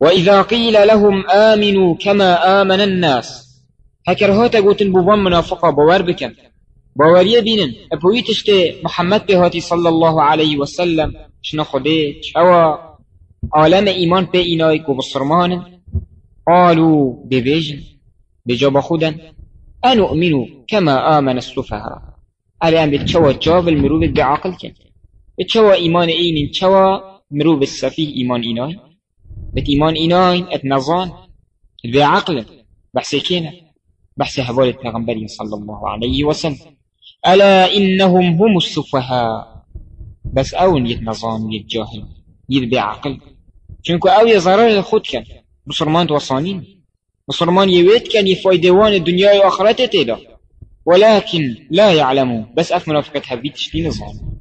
وإذا قيل لهم آمنوا كما آمن الناس هكر هاتا قوتن بوان منافقة باور بكن. باوريه بينن اپوي تشتي محمد بهاتي صلى الله عليه وسلم شنا خده چوا عالم ایمان به بسرمان قالوا ببيجن بجاب خودن أنؤمن كما آمن السفهاء. الان بتشوا جاب المروب بعقل كن. بتشوا إيمان إين تشوا مروب السفيه إيمان إيناي بت إيمان إيناي ات نظان بعقل بحث كينا. بحث هوال البيغمبر صلى الله عليه وسلم. ألا إنهم هم السفهاء؟ بس أون يتنظام يتجاهل يذبع عقل چونكو أو يزرار خود كان. بصرمان توصانين. بصرمان يويت كان يفايدوان الدنيا وآخرته تيدا ولكن لا يعلمون. بس أف منافقة هبيت شتي نظام.